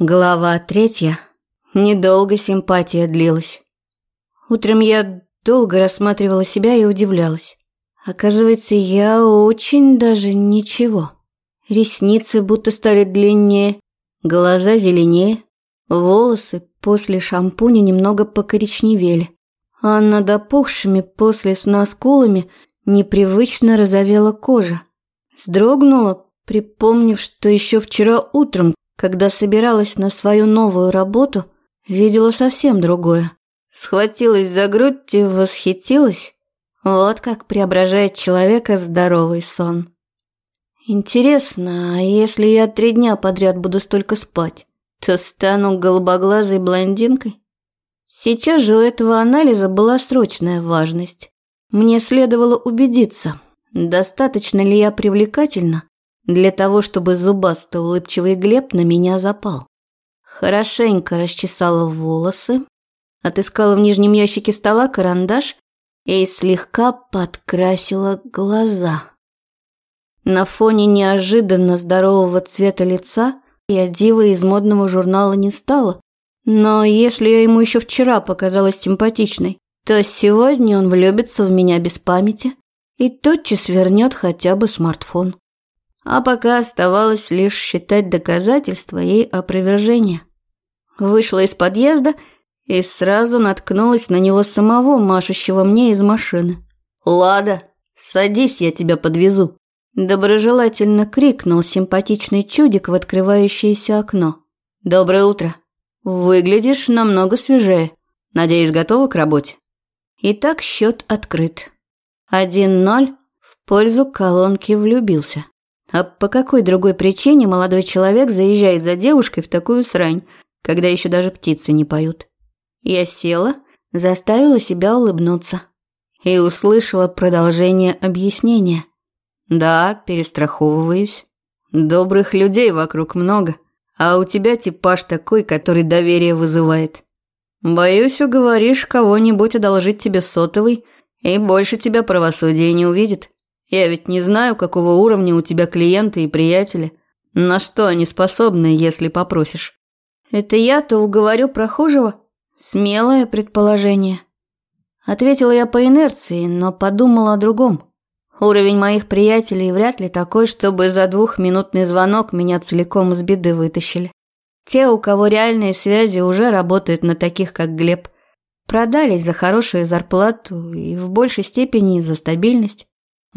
Глава третья. Недолго симпатия длилась. Утром я долго рассматривала себя и удивлялась. Оказывается, я очень даже ничего. Ресницы будто стали длиннее, глаза зеленее, волосы после шампуня немного покоричневели, а над опухшими после сна скулами непривычно розовела кожа. Сдрогнула, припомнив, что еще вчера утром когда собиралась на свою новую работу, видела совсем другое. Схватилась за грудь и восхитилась. Вот как преображает человека здоровый сон. Интересно, а если я три дня подряд буду столько спать, то стану голубоглазой блондинкой? Сейчас же у этого анализа была срочная важность. Мне следовало убедиться, достаточно ли я привлекательна, для того, чтобы зубастый улыбчивый Глеб на меня запал. Хорошенько расчесала волосы, отыскала в нижнем ящике стола карандаш и слегка подкрасила глаза. На фоне неожиданно здорового цвета лица я дива из модного журнала не стала, но если я ему еще вчера показалась симпатичной, то сегодня он влюбится в меня без памяти и тотчас вернет хотя бы смартфон а пока оставалось лишь считать доказательства и опровержения. Вышла из подъезда и сразу наткнулась на него самого, машущего мне из машины. «Лада, садись, я тебя подвезу!» Доброжелательно крикнул симпатичный чудик в открывающееся окно. «Доброе утро. Выглядишь намного свежее. Надеюсь, готова к работе?» Итак, счет открыт. Один ноль в пользу колонки влюбился. А по какой другой причине молодой человек заезжает за девушкой в такую срань, когда еще даже птицы не поют? Я села, заставила себя улыбнуться и услышала продолжение объяснения. Да, перестраховываюсь. Добрых людей вокруг много, а у тебя типаж такой, который доверие вызывает. Боюсь, уговоришь кого-нибудь одолжить тебе сотовый, и больше тебя правосудие не увидит. Я ведь не знаю, какого уровня у тебя клиенты и приятели. На что они способны, если попросишь? Это я-то уговорю прохожего? Смелое предположение. Ответила я по инерции, но подумала о другом. Уровень моих приятелей вряд ли такой, чтобы за двухминутный звонок меня целиком из беды вытащили. Те, у кого реальные связи, уже работают на таких, как Глеб. Продались за хорошую зарплату и в большей степени за стабильность.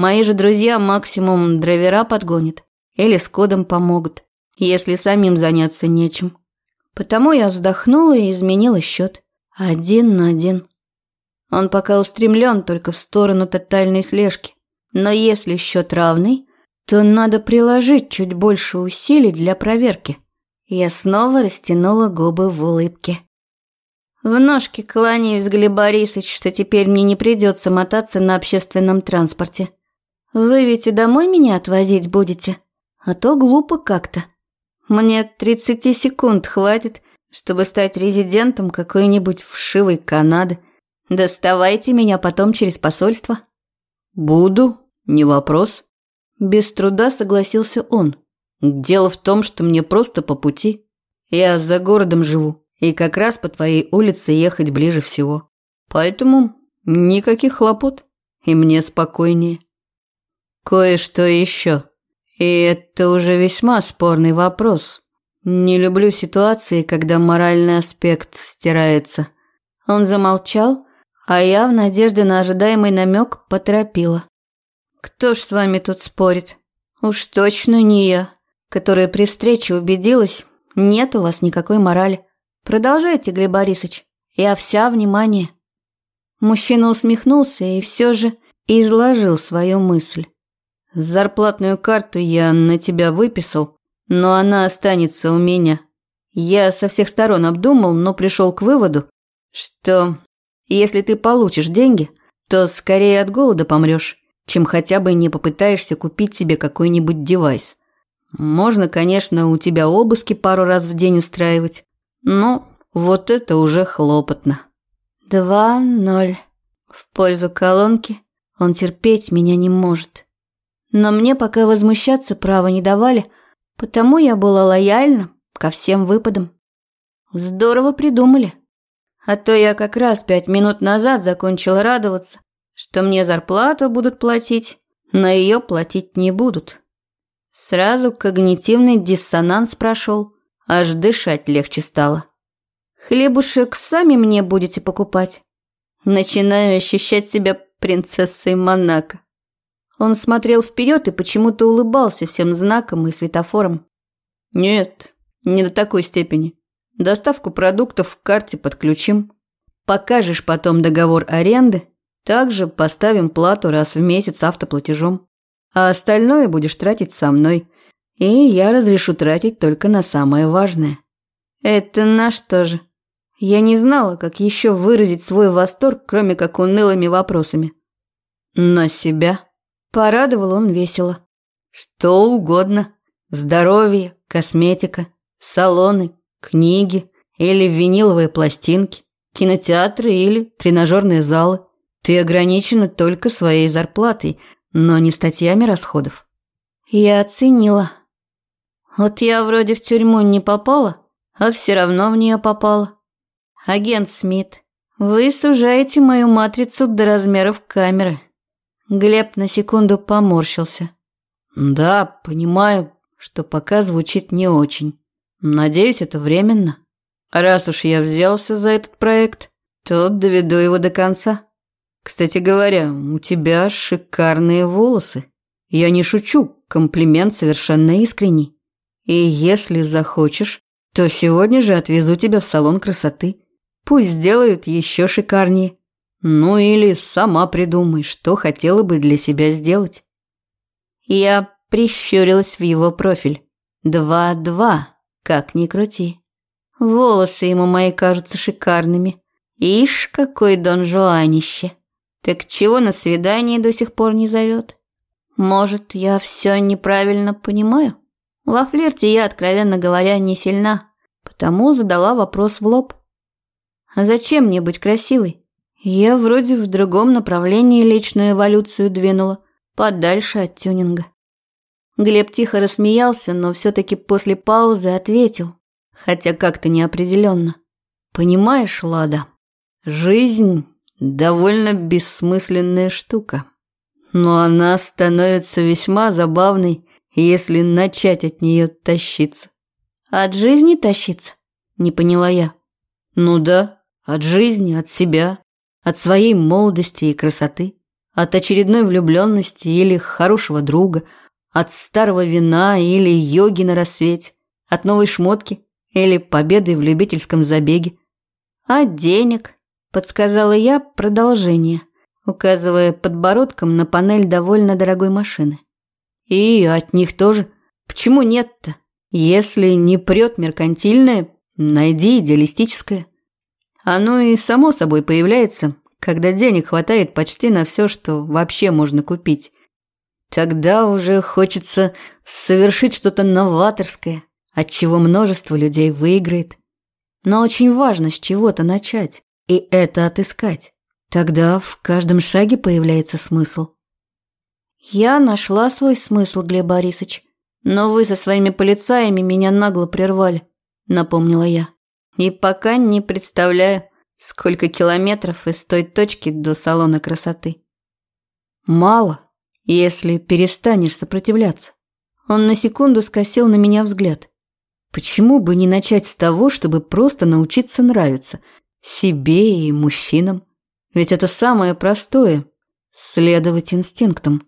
Мои же друзья максимум драйвера подгонят или с кодом помогут, если самим заняться нечем. Потому я вздохнула и изменила счет. Один на один. Он пока устремлен только в сторону тотальной слежки. Но если счет равный, то надо приложить чуть больше усилий для проверки. Я снова растянула губы в улыбке. В ножки кланяюсь, Глеб Борисович, что теперь мне не придется мотаться на общественном транспорте. Вы ведь и домой меня отвозить будете? А то глупо как-то. Мне 30 секунд хватит, чтобы стать резидентом какой-нибудь вшивой Канады. Доставайте меня потом через посольство. Буду, не вопрос. Без труда согласился он. Дело в том, что мне просто по пути. Я за городом живу, и как раз по твоей улице ехать ближе всего. Поэтому никаких хлопот, и мне спокойнее. Кое-что еще. И это уже весьма спорный вопрос. Не люблю ситуации, когда моральный аспект стирается. Он замолчал, а я в надежде на ожидаемый намек поторопила. Кто ж с вами тут спорит? Уж точно не я, которая при встрече убедилась, нет у вас никакой морали. Продолжайте, Глеб Борисович. Я вся внимание. Мужчина усмехнулся и все же изложил свою мысль. Зарплатную карту я на тебя выписал, но она останется у меня. Я со всех сторон обдумал, но пришел к выводу, что если ты получишь деньги, то скорее от голода помрешь, чем хотя бы не попытаешься купить себе какой-нибудь девайс. Можно, конечно, у тебя обыски пару раз в день устраивать, но вот это уже хлопотно. Два ноль. В пользу колонки он терпеть меня не может. Но мне пока возмущаться права не давали, потому я была лояльна, ко всем выпадам. Здорово придумали. А то я как раз пять минут назад закончила радоваться, что мне зарплату будут платить, но ее платить не будут. Сразу когнитивный диссонанс прошел, аж дышать легче стало. Хлебушек сами мне будете покупать. Начинаю ощущать себя принцессой Монако. Он смотрел вперед и почему-то улыбался всем знаком и светофором. Нет, не до такой степени. Доставку продуктов в карте подключим. Покажешь потом договор аренды, также поставим плату раз в месяц автоплатежом. А остальное будешь тратить со мной. И я разрешу тратить только на самое важное. Это на что же? Я не знала, как еще выразить свой восторг, кроме как унылыми вопросами. На себя. Порадовал он весело. Что угодно. Здоровье, косметика, салоны, книги или виниловые пластинки, кинотеатры или тренажерные залы. Ты ограничена только своей зарплатой, но не статьями расходов. Я оценила. Вот я вроде в тюрьму не попала, а все равно в нее попала. Агент Смит, вы сужаете мою матрицу до размеров камеры. Глеб на секунду поморщился. Да, понимаю, что пока звучит не очень. Надеюсь, это временно. Раз уж я взялся за этот проект, то доведу его до конца. Кстати говоря, у тебя шикарные волосы. Я не шучу, комплимент совершенно искренний. И если захочешь, то сегодня же отвезу тебя в салон красоты. Пусть сделают еще шикарнее. Ну или сама придумай, что хотела бы для себя сделать. Я прищурилась в его профиль. Два-два, как ни крути. Волосы ему мои кажутся шикарными. Ишь, какой дон Жуанище. Так чего на свидание до сих пор не зовет? Может, я все неправильно понимаю? Во флирте я, откровенно говоря, не сильна, потому задала вопрос в лоб. А зачем мне быть красивой? Я вроде в другом направлении личную эволюцию двинула, подальше от тюнинга. Глеб тихо рассмеялся, но все-таки после паузы ответил, хотя как-то неопределенно. «Понимаешь, Лада, жизнь довольно бессмысленная штука. Но она становится весьма забавной, если начать от нее тащиться. От жизни тащиться? Не поняла я. Ну да, от жизни, от себя, от своей молодости и красоты, от очередной влюбленности или хорошего друга, от старого вина или йоги на рассвете, от новой шмотки или победы в любительском забеге. От денег, Подсказала я продолжение, указывая подбородком на панель довольно дорогой машины. И от них тоже. Почему нет-то? Если не прет меркантильное, найди идеалистическое. Оно и само собой появляется, когда денег хватает почти на все, что вообще можно купить. Тогда уже хочется совершить что-то новаторское, от чего множество людей выиграет. Но очень важно с чего-то начать и это отыскать. Тогда в каждом шаге появляется смысл. Я нашла свой смысл, Глеб Борисович, но вы со своими полицаями меня нагло прервали, напомнила я. И пока не представляю, сколько километров из той точки до салона красоты. Мало, если перестанешь сопротивляться. Он на секунду скосил на меня взгляд. Почему бы не начать с того, чтобы просто научиться нравиться, себе и мужчинам. Ведь это самое простое – следовать инстинктам.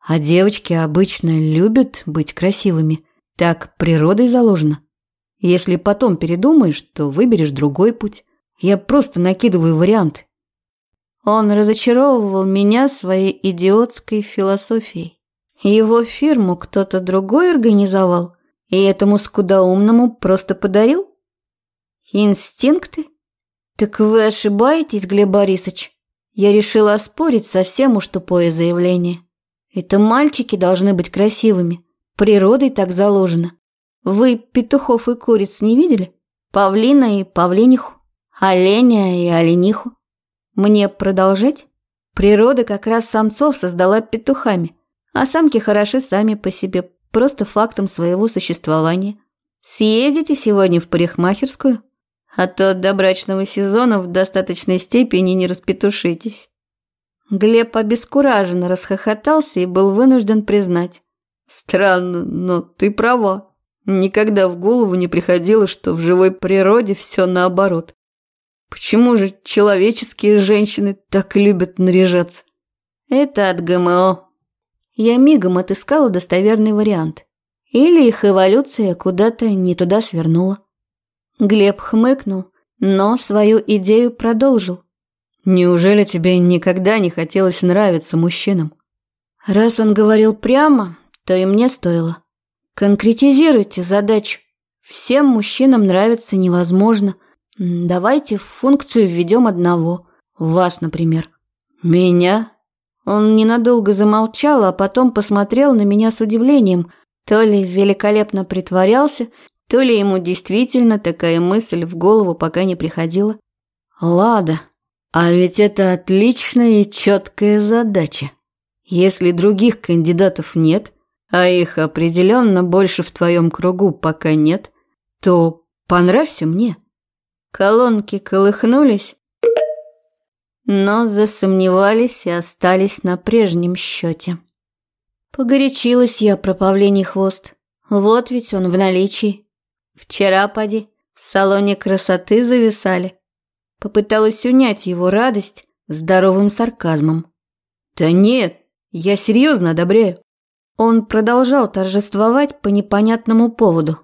А девочки обычно любят быть красивыми. Так природой заложено. Если потом передумаешь, то выберешь другой путь. Я просто накидываю варианты. Он разочаровывал меня своей идиотской философией. Его фирму кто-то другой организовал, и этому скудоумному просто подарил? Инстинкты? «Так вы ошибаетесь, Глеб Борисович?» Я решила оспорить совсем уж тупое заявление. Это мальчики должны быть красивыми. Природой так заложено. Вы петухов и куриц не видели? Павлина и павлиниху, оленя и олениху. Мне продолжать? Природа как раз самцов создала петухами, а самки хороши сами по себе, просто фактом своего существования. Съездите сегодня в парикмахерскую? А то до брачного сезона в достаточной степени не распетушитесь». Глеб обескураженно расхохотался и был вынужден признать. «Странно, но ты права. Никогда в голову не приходило, что в живой природе все наоборот. Почему же человеческие женщины так любят наряжаться? Это от ГМО. Я мигом отыскала достоверный вариант. Или их эволюция куда-то не туда свернула. Глеб хмыкнул, но свою идею продолжил. Неужели тебе никогда не хотелось нравиться мужчинам? Раз он говорил прямо, то и мне стоило. Конкретизируйте задачу. Всем мужчинам нравится невозможно – Давайте в функцию введем одного. Вас, например. Меня? Он ненадолго замолчал, а потом посмотрел на меня с удивлением. То ли великолепно притворялся, то ли ему действительно такая мысль в голову пока не приходила. Лада, а ведь это отличная и четкая задача. Если других кандидатов нет, а их определенно больше в твоем кругу пока нет, то понравься мне. Колонки колыхнулись, но засомневались и остались на прежнем счете. Погорячилась я про павлиний хвост. Вот ведь он в наличии. Вчера, поди, в салоне красоты зависали. Попыталась унять его радость здоровым сарказмом. «Да нет, я серьезно одобряю». Он продолжал торжествовать по непонятному поводу.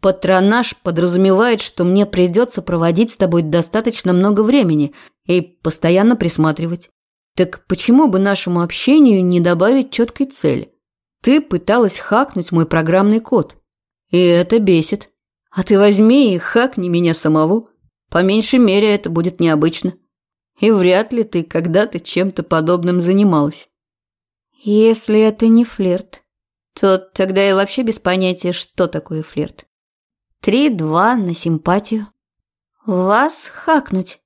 Патронаж подразумевает, что мне придется проводить с тобой достаточно много времени и постоянно присматривать. Так почему бы нашему общению не добавить четкой цели? Ты пыталась хакнуть мой программный код. И это бесит. А ты возьми и хакни меня самого. По меньшей мере, это будет необычно. И вряд ли ты когда-то чем-то подобным занималась. Если это не флирт, то тогда я вообще без понятия, что такое флирт. Три-два на симпатию. Вас хакнуть.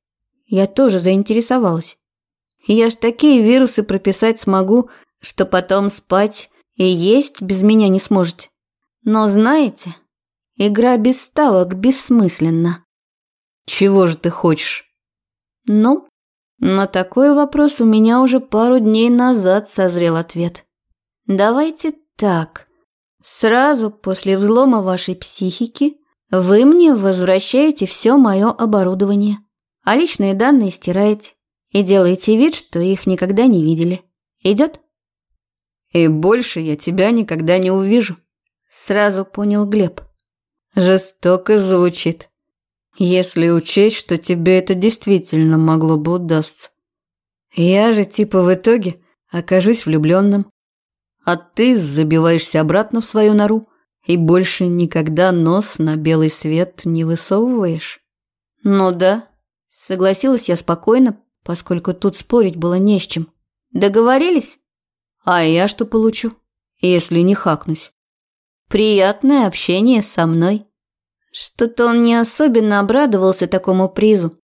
Я тоже заинтересовалась. Я ж такие вирусы прописать смогу, что потом спать и есть без меня не сможете. Но знаете, игра без ставок бессмысленна. Чего же ты хочешь? Ну, на такой вопрос у меня уже пару дней назад созрел ответ. Давайте так. Сразу после взлома вашей психики вы мне возвращаете все мое оборудование, а личные данные стираете и делаете вид, что их никогда не видели. Идет? И больше я тебя никогда не увижу. Сразу понял Глеб. Жестоко звучит. Если учесть, что тебе это действительно могло бы удастся. Я же типа в итоге окажусь влюбленным. А ты забиваешься обратно в свою нору и больше никогда нос на белый свет не высовываешь? Ну да, согласилась я спокойно, поскольку тут спорить было не с чем. Договорились? А я что получу, если не хакнусь? Приятное общение со мной. Что-то он не особенно обрадовался такому призу.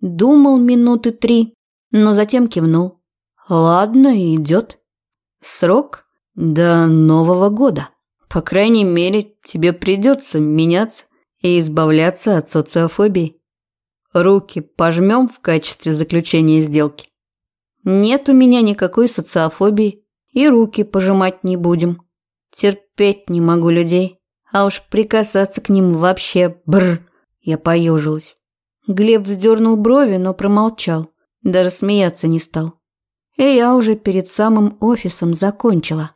Думал минуты три, но затем кивнул. Ладно, идет. Срок до Нового года. По крайней мере, тебе придется меняться и избавляться от социофобии. Руки пожмем в качестве заключения сделки. Нет у меня никакой социофобии, и руки пожимать не будем. Терпеть не могу людей, а уж прикасаться к ним вообще бр. Я поежилась. Глеб вздернул брови, но промолчал, даже смеяться не стал. И я уже перед самым офисом закончила.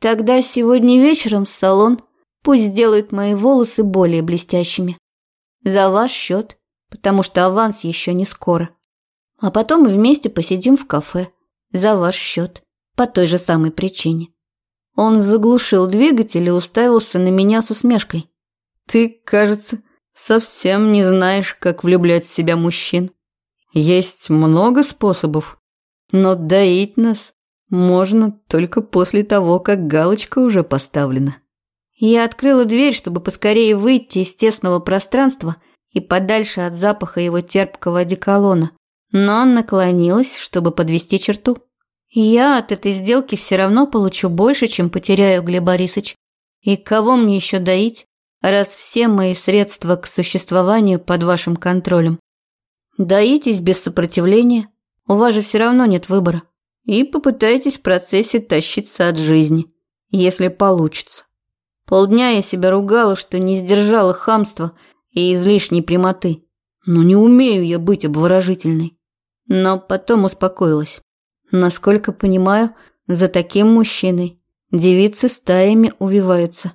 Тогда сегодня вечером в салон пусть сделают мои волосы более блестящими. За ваш счет, потому что аванс еще не скоро. А потом мы вместе посидим в кафе. За ваш счет. По той же самой причине. Он заглушил двигатель и уставился на меня с усмешкой. Ты, кажется, совсем не знаешь, как влюблять в себя мужчин. Есть много способов, но доить нас можно только после того, как галочка уже поставлена. Я открыла дверь, чтобы поскорее выйти из тесного пространства и подальше от запаха его терпкого одеколона, но наклонилась, чтобы подвести черту. Я от этой сделки все равно получу больше, чем потеряю, Глеб Борисович. И кого мне еще доить? раз все мои средства к существованию под вашим контролем. Даитесь без сопротивления, у вас же все равно нет выбора. И попытайтесь в процессе тащиться от жизни, если получится. Полдня я себя ругала, что не сдержала хамства и излишней прямоты. Но не умею я быть обворожительной. Но потом успокоилась. Насколько понимаю, за таким мужчиной девицы стаями увиваются.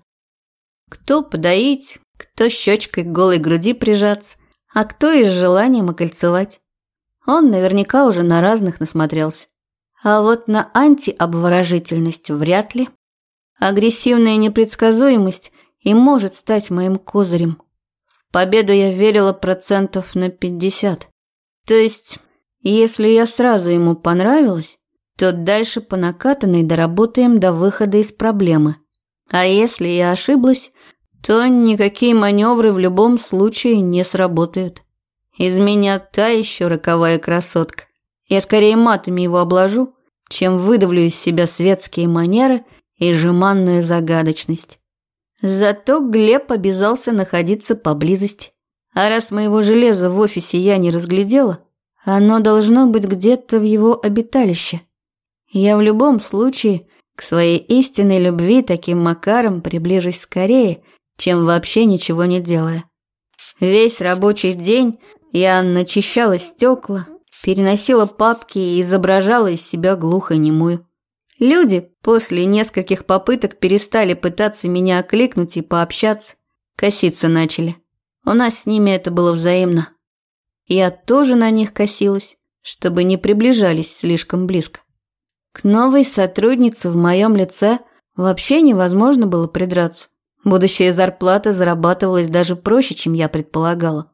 Кто подоить, кто щечкой к голой груди прижаться, а кто и с желанием окольцевать. Он наверняка уже на разных насмотрелся. А вот на антиобворожительность вряд ли. Агрессивная непредсказуемость и может стать моим козырем. В победу я верила процентов на пятьдесят. То есть, если я сразу ему понравилась, то дальше по накатанной доработаем до выхода из проблемы. А если я ошиблась, то никакие маневры в любом случае не сработают. Из меня та еще роковая красотка. Я скорее матами его обложу, чем выдавлю из себя светские манеры и жеманную загадочность. Зато Глеб обязался находиться поблизости. А раз моего железа в офисе я не разглядела, оно должно быть где-то в его обиталище. Я в любом случае к своей истинной любви таким макаром приближусь скорее, чем вообще ничего не делая. Весь рабочий день я начищала стекла, переносила папки и изображала из себя глухонемую. Люди после нескольких попыток перестали пытаться меня окликнуть и пообщаться, коситься начали. У нас с ними это было взаимно. Я тоже на них косилась, чтобы не приближались слишком близко. К новой сотруднице в моем лице вообще невозможно было придраться. Будущая зарплата зарабатывалась даже проще, чем я предполагала.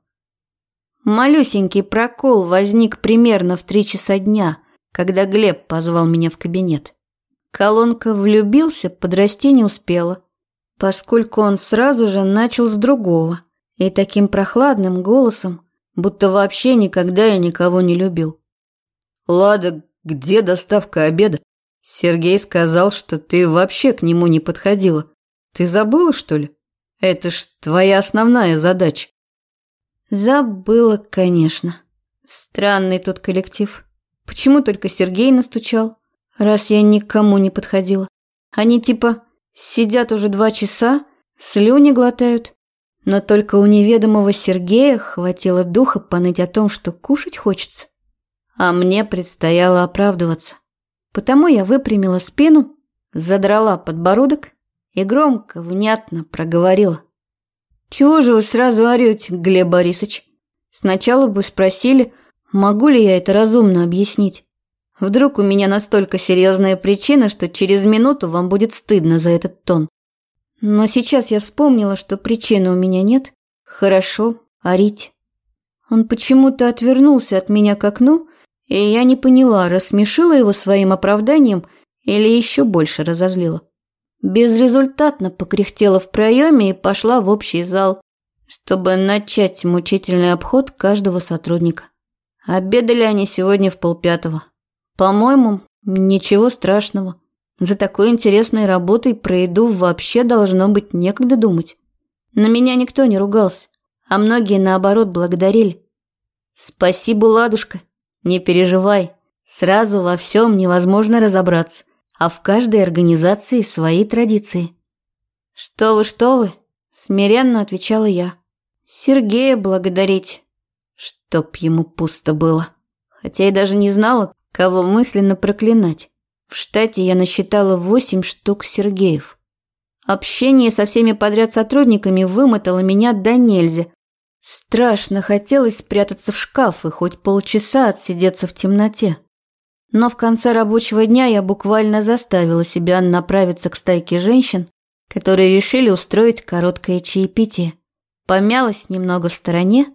Малюсенький прокол возник примерно в три часа дня, когда Глеб позвал меня в кабинет. Колонка «влюбился» подрасти не успела, поскольку он сразу же начал с другого и таким прохладным голосом, будто вообще никогда я никого не любил. «Лада, где доставка обеда? Сергей сказал, что ты вообще к нему не подходила. Ты забыла, что ли? Это ж твоя основная задача». Забыла, конечно. Странный тот коллектив. Почему только Сергей настучал, раз я никому не подходила? Они типа сидят уже два часа, слюни глотают, но только у неведомого Сергея хватило духа поныть о том, что кушать хочется. А мне предстояло оправдываться. Потому я выпрямила спину, задрала подбородок и громко, внятно проговорила. «Чего же вы сразу орете, Глеб Борисович? Сначала бы спросили, могу ли я это разумно объяснить. Вдруг у меня настолько серьезная причина, что через минуту вам будет стыдно за этот тон. Но сейчас я вспомнила, что причины у меня нет. Хорошо, орите». Он почему-то отвернулся от меня к окну, и я не поняла, рассмешила его своим оправданием или еще больше разозлила. Безрезультатно покряхтела в проеме и пошла в общий зал, чтобы начать мучительный обход каждого сотрудника. Обедали они сегодня в полпятого. По-моему, ничего страшного. За такой интересной работой про еду вообще должно быть некогда думать. На меня никто не ругался, а многие, наоборот, благодарили. Спасибо, ладушка. Не переживай, сразу во всем невозможно разобраться а в каждой организации свои традиции. «Что вы, что вы?» – смиренно отвечала я. «Сергея благодарить, чтоб ему пусто было. Хотя я даже не знала, кого мысленно проклинать. В штате я насчитала восемь штук Сергеев. Общение со всеми подряд сотрудниками вымотало меня до нельзя. Страшно хотелось спрятаться в шкаф и хоть полчаса отсидеться в темноте. Но в конце рабочего дня я буквально заставила себя направиться к стайке женщин, которые решили устроить короткое чаепитие. Помялась немного в стороне,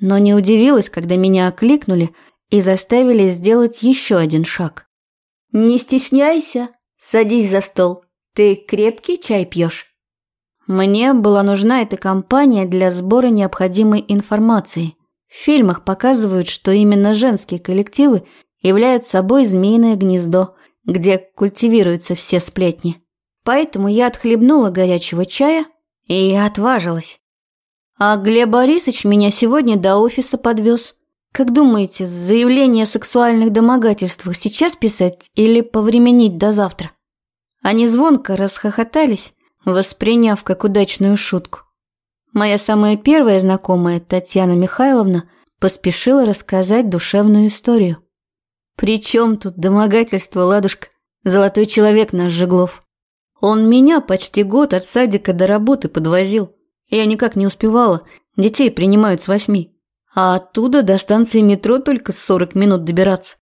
но не удивилась, когда меня окликнули и заставили сделать еще один шаг. «Не стесняйся, садись за стол. Ты крепкий чай пьешь?» Мне была нужна эта компания для сбора необходимой информации. В фильмах показывают, что именно женские коллективы являются собой змеиное гнездо, где культивируются все сплетни. Поэтому я отхлебнула горячего чая И отважилась. А Глеб Борисович меня сегодня до офиса подвез. Как думаете, заявление о сексуальных домогательствах сейчас писать или повременить до завтра? Они звонко расхохотались, восприняв как удачную шутку. Моя самая первая знакомая, Татьяна Михайловна, поспешила рассказать душевную историю. «При чем тут домогательство, ладушка? Золотой человек наш Жеглов. Он меня почти год от садика до работы подвозил. Я никак не успевала, детей принимают с восьми. А оттуда до станции метро только 40 минут добираться.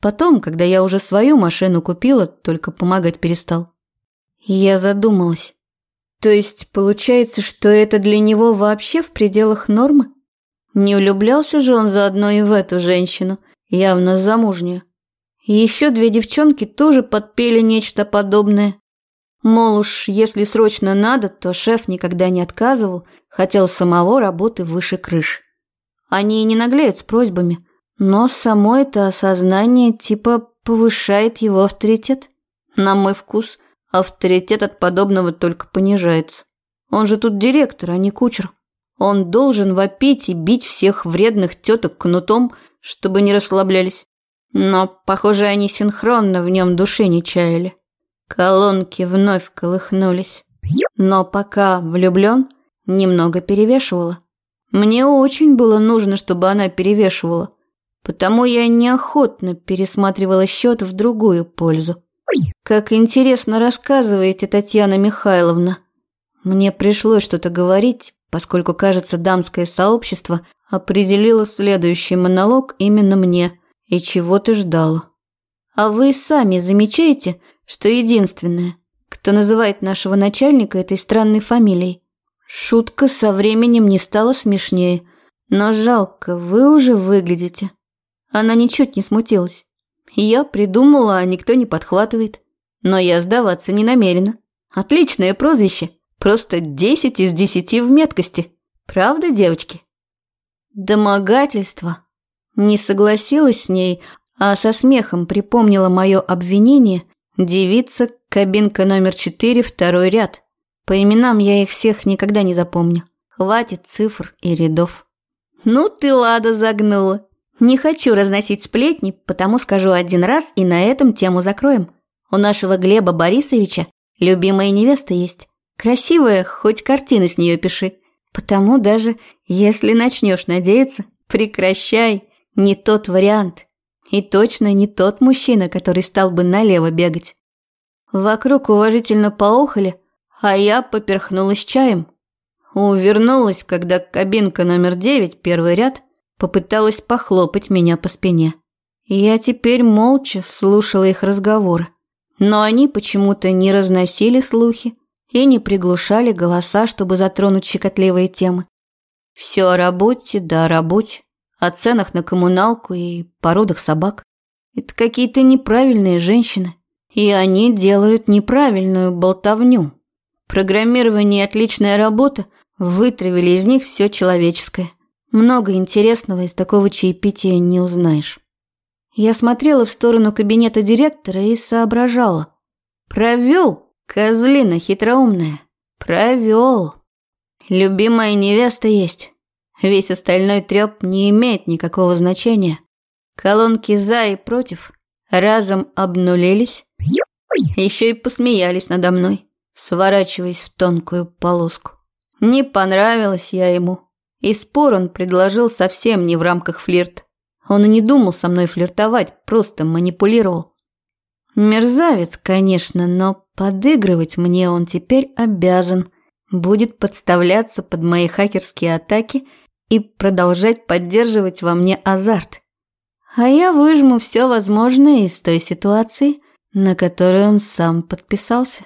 Потом, когда я уже свою машину купила, только помогать перестал. Я задумалась. То есть получается, что это для него вообще в пределах нормы? Не влюблялся же он заодно и в эту женщину, явно замужнюю. Еще две девчонки тоже подпели нечто подобное. Мол уж, если срочно надо, то шеф никогда не отказывал, хотел самого работы выше крыш. Они не наглеют с просьбами, но само это осознание типа повышает его авторитет. На мой вкус, авторитет от подобного только понижается. Он же тут директор, а не кучер. Он должен вопить и бить всех вредных теток кнутом, чтобы не расслаблялись. Но, похоже, они синхронно в нем души не чаяли. Колонки вновь колыхнулись. Но пока влюблен, немного перевешивала. Мне очень было нужно, чтобы она перевешивала. Потому я неохотно пересматривала счет в другую пользу. Как интересно рассказываете, Татьяна Михайловна. Мне пришлось что-то говорить, поскольку, кажется, дамское сообщество определило следующий монолог именно мне и чего ты ждала. А вы сами замечаете, что единственное, кто называет нашего начальника этой странной фамилией. Шутка со временем не стала смешнее, но жалко, вы уже выглядите. Она ничуть не смутилась. Я придумала, а никто не подхватывает. Но я сдаваться не намерена. Отличное прозвище. Просто 10 из 10 в меткости. Правда, девочки? Домогательство. Не согласилась с ней, а со смехом припомнила мое обвинение Девица, кабинка номер четыре, второй ряд. По именам я их всех никогда не запомню. Хватит цифр и рядов. Ну ты, Лада, загнула. Не хочу разносить сплетни, потому скажу один раз и на этом тему закроем. У нашего Глеба Борисовича любимая невеста есть. Красивая, хоть картины с нее пиши. Потому даже если начнешь надеяться, прекращай. Не тот вариант. И точно не тот мужчина, который стал бы налево бегать. Вокруг уважительно поохали, а я поперхнулась чаем. Увернулась, когда кабинка номер девять, первый ряд, попыталась похлопать меня по спине. Я теперь молча слушала их разговоры. Но они почему-то не разносили слухи и не приглушали голоса, чтобы затронуть щекотливые темы. Все о работе да о работе о ценах на коммуналку и породах собак. Это какие-то неправильные женщины, и они делают неправильную болтовню. Программирование и отличная работа вытравили из них все человеческое. Много интересного из такого чаепития не узнаешь. Я смотрела в сторону кабинета директора и соображала. Провел, козлина хитроумная. Провел. Любимая невеста есть. Весь остальной треп не имеет никакого значения. Колонки «за» и «против» разом обнулились, еще и посмеялись надо мной, сворачиваясь в тонкую полоску. Не понравилась я ему, и спор он предложил совсем не в рамках флирта. Он и не думал со мной флиртовать, просто манипулировал. Мерзавец, конечно, но подыгрывать мне он теперь обязан. Будет подставляться под мои хакерские атаки – и продолжать поддерживать во мне азарт. А я выжму все возможное из той ситуации, на которую он сам подписался.